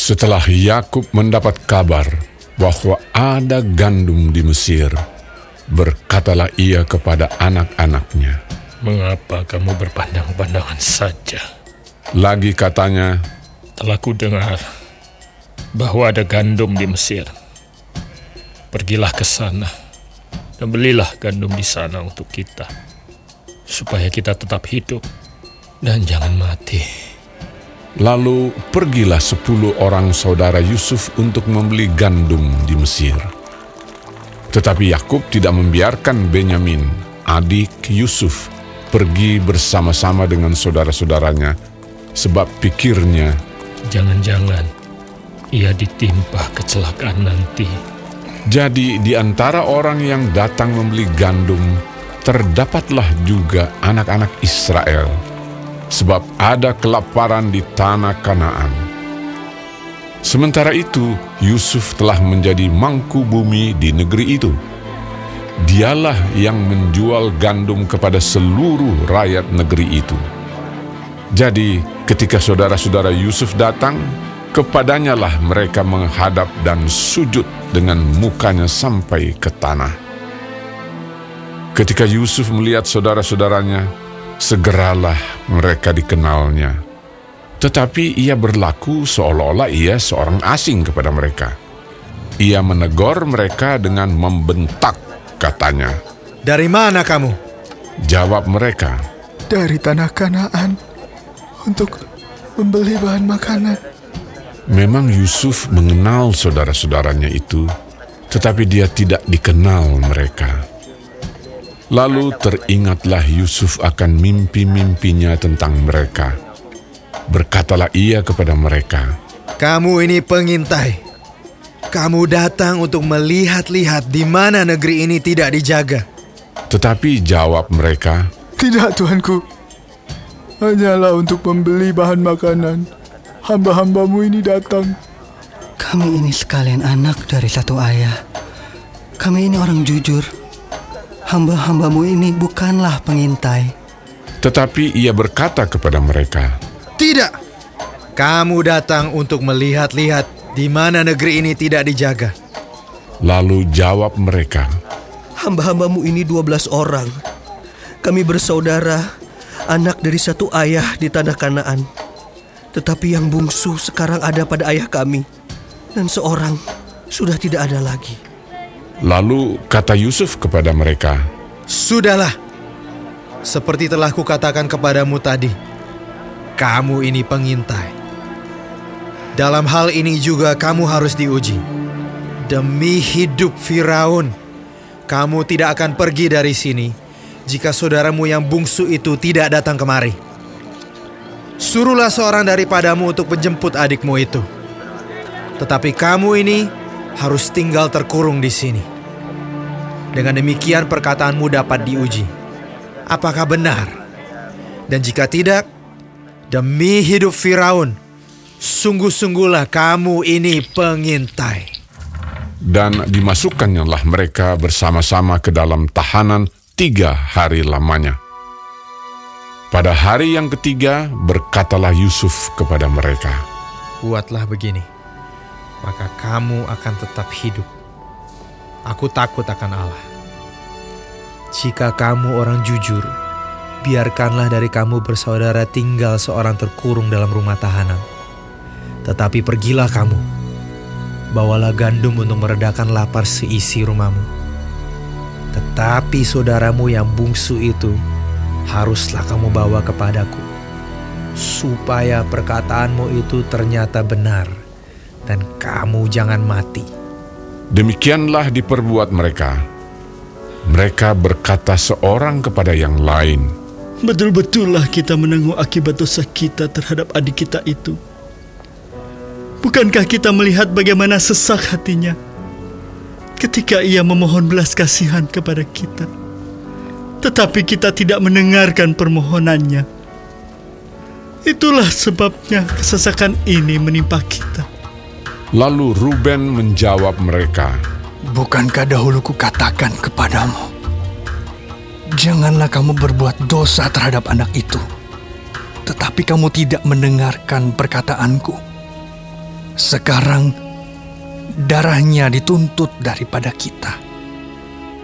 Setelah Yakub mendapat kabar bahwa ada gandum di Mesir, berkatalah ia kepada anak-anaknya, Mengapa kamu berpandang-pandangan saja? Lagi katanya, Telah ku dengar bahwa ada gandum di Mesir. Pergilah ke sana dan belilah gandum di sana untuk kita, supaya kita tetap hidup dan jangan mati. Lalu pergilah sepuluh orang saudara Yusuf untuk membeli gandum di Mesir. Tetapi Yakub tidak membiarkan Benyamin, adik Yusuf, pergi bersama-sama dengan saudara-saudaranya, sebab pikirnya, Jangan-jangan ia ditimpa kecelakaan nanti. jadi di antara orang yang datang membeli gandum, terdapatlah juga anak-anak Israel, sebab ada kelaparan di tanah Kanaan. Sementara itu, Yusuf telah menjadi mangku bumi di negeri itu. Dialah yang menjual gandum kepada seluruh rakyat negeri itu. Jadi, ketika saudara-saudara Yusuf datang, kepadanya lah mereka menghadap dan sujud dengan mukanya sampai ke tanah. Ketika Yusuf melihat saudara-saudaranya, segeralah mereka dikenalnya. Tetapi ia berlaku seolah-olah ia seorang asing kepada mereka. Ia menegur mereka dengan membentak, katanya. Dari mana kamu? Jawab mereka, dari tanah Kanaan untuk membeli bahan makanan. memang Yusuf mengenal saudara-saudaranya itu, tetapi dia tidak dikenal mereka. Lalu teringatlah Yusuf akan mimpi-mimpinya tentang mereka. Berkatalah ia kepada mereka, Kamu ini pengintai. Kamu datang untuk melihat-lihat di mana negeri ini tidak dijaga. tetapi jawab mereka, Tidak, Tuanku. Hanyalah untuk membeli bahan makanan. Hamba-hambamu ini datang. Kami ini sekalian anak dari satu ayah. Kami ini orang jujur. Hamba-hambamu ini bukanlah pengintai. tetapi ia berkata kepada mereka, Tidak. Kamu datang untuk melihat-lihat di mana negeri ini tidak dijaga. lalu jawab mereka, Hamba-hambamu ini 12 orang. Kami bersaudara, anak dari satu ayah di tanah Kanaan. Tetapi yang bungsu sekarang ada pada ayah kami. Dan seorang sudah tidak ada lagi. Lalu kata Yusuf kepada mereka, Sudahlah. Seperti telah kukatakan kepadamu tadi. Kamu ini pengintai. Dalam hal ini juga kamu harus diuji. Demi hidup Firaun, kamu tidak akan pergi dari sini jika saudaramu yang bungsu itu tidak datang kemari. Suruhlah seorang daripadamu untuk menjemput adikmu itu. Tetapi kamu ini harus tinggal terkurung di sini. Dengan demikian perkataanmu dapat diuji. Apakah benar? Dan jika tidak, demi hidup Firaun, sungguh-sungguhlah kamu ini pengintai. dan dimasukkannya mereka bersama-sama ke dalam tahanan tiga hari lamanya. Pada hari yang ketiga berkatalah Yusuf kepada mereka, Buatlah begini, maka kamu akan tetap hidup. Aku takut akan Allah. Jika kamu orang jujur, biarkanlah dari kamu bersaudara tinggal seorang terkurung dalam rumah tahanan. Tetapi pergilah kamu, bawalah gandum untuk meredakan lapar seisi rumahmu. Tetapi saudaramu yang bungsu itu haruslah kamu bawa kepadaku, supaya perkataanmu itu ternyata benar, dan kamu jangan mati. demikianlah diperbuat mereka. Mereka berkata seorang kepada yang lain, Betul-betullah kita menanggung akibat dosa kita terhadap adik kita itu. Bukankah kita melihat bagaimana sesak hatinya ketika ia memohon belas kasihan kepada kita? Tetapi kita tidak mendengarkan permohonannya. Itulah sebabnya kesesakan ini menimpa kita. Lalu Ruben menjawab mereka, Bukankah dahulu kukatakan kepadamu, janganlah kamu berbuat dosa terhadap anak itu. Tetapi kamu tidak mendengarkan perkataanku. Sekarang darahnya dituntut daripada kita.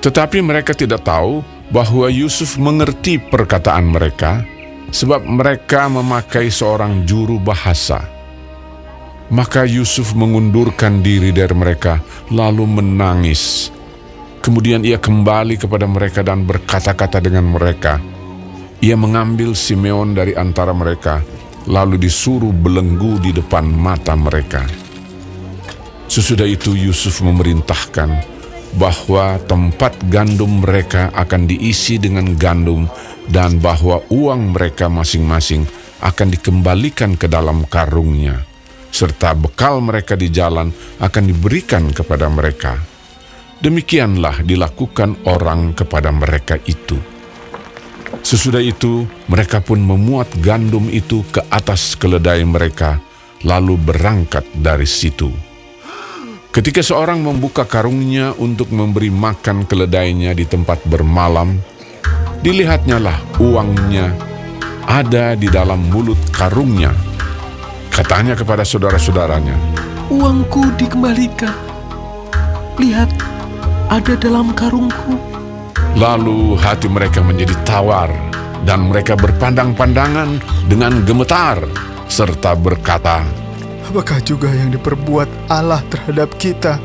Tetapi mereka tidak tahu bahwa Yusuf mengerti perkataan mereka, sebab mereka memakai seorang juru bahasa. Maka Yusuf mengundurkan diri dari mereka, lalu menangis. Kemudian ia kembali kepada mereka dan berkata-kata dengan mereka. Ia mengambil Simeon dari antara mereka, lalu disuruh belenggu di depan mata mereka. Sesudah itu Yusuf memerintahkan bahwa tempat gandum mereka akan diisi dengan gandum dan bahwa uang mereka masing-masing akan dikembalikan ke dalam karungnya, serta bekal mereka di jalan akan diberikan kepada mereka. Demikianlah dilakukan orang kepada mereka itu. Sesudah itu, mereka pun memuat gandum itu ke atas keledai mereka, lalu berangkat dari situ. Ketika seorang membuka karungnya untuk memberi makan keledainya di tempat bermalam, dilihatnyalah uangnya ada di dalam mulut karungnya. Katanya kepada saudara-saudaranya, Uangku dikembalikan. Lihat, ada dalam karungku. Lalu hati mereka menjadi tawar, dan mereka berpandang-pandangan dengan gemetar, serta berkata, Apakah juga yang diperbuat Allah terhadap kita?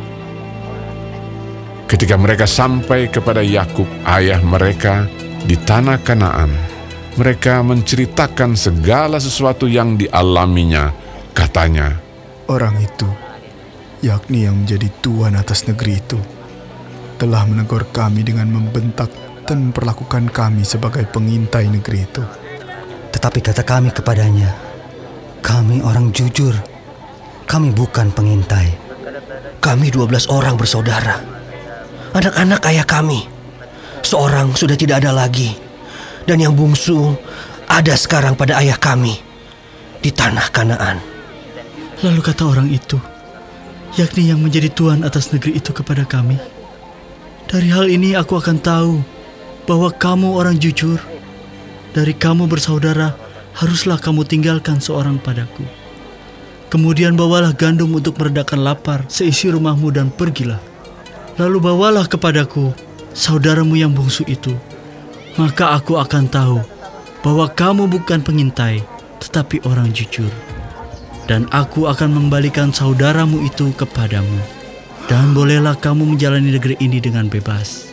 Ketika mereka sampai kepada Yakub, ayah mereka di tanah Kanaan, mereka menceritakan segala sesuatu yang dialaminya. Katanya, Orang itu, yakni yang menjadi tuan atas negeri itu, telah menegur kami dengan membentak dan memperlakukan kami sebagai pengintai negeri itu. Tetapi kata kami kepadanya, kami orang jujur, kami bukan pengintai. Kami 12 orang bersaudara. Anak-anak ayah kami. Seorang sudah tidak ada lagi. Dan yang bungsu ada sekarang pada ayah kami di tanah Kanaan. Lalu kata orang itu, yakni yang menjadi tuan atas negeri itu kepada kami, dari hal ini aku akan tahu bahwa kamu orang jujur. Dari kamu bersaudara, haruslah kamu tinggalkan seorang padaku. Kemudian bawalah gandum untuk meredakan lapar seisi rumahmu dan pergilah. Lalu bawalah kepadaku saudaramu yang bungsu itu. Maka aku akan tahu bahwa kamu bukan pengintai, tetapi orang jujur. Dan aku akan membalikan saudaramu itu kepadamu. Dan bolehlah kamu menjalani negeri ini dengan bebas.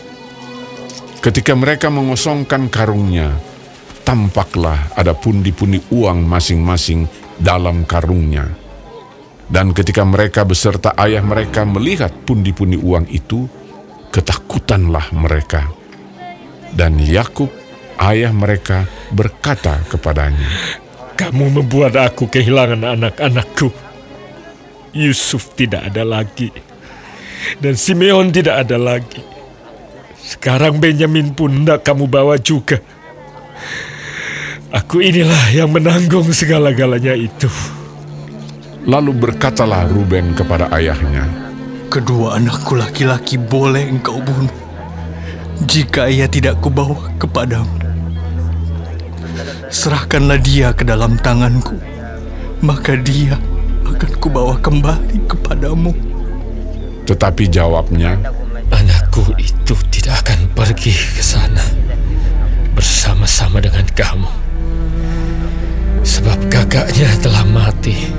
ketika mereka mengosongkan karungnya, tampaklah ada pundi-pundi uang masing-masing dalam karungnya. Dan ketika mereka beserta ayah mereka melihat pundi-pundi uang itu, ketakutanlah mereka. Dan Yakub, ayah mereka, berkata kepadanya, Kamu membuat aku kehilangan anak-anakku. Yusuf tidak ada lagi. Dan Simeon tidak ada lagi. Sekarang Benyamin pun tidak kamu bawa juga. Aku inilah yang menanggung segala-galanya itu. Lalu berkatalah Ruben kepada ayahnya, Kedua anakku laki-laki boleh engkau bunuh jika ia tidak kubawa kepadamu. Serahkanlah dia ke dalam tanganku, maka dia akan kubawa kembali kepadamu. tetapi jawabnya, Anakku itu tidak akan pergi ke sana bersama-sama dengan kamu. Sebab kakaknya telah mati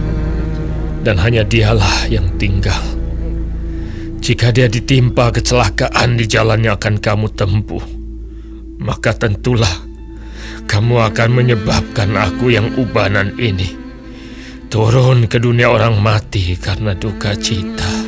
dan hanya dialah yang tinggal. Jika dia ditimpa kecelakaan di jalan yang akan kamu tempuh, maka tentulah kamu akan menyebabkan aku yang ubanan ini turun ke dunia orang mati karena duka cita.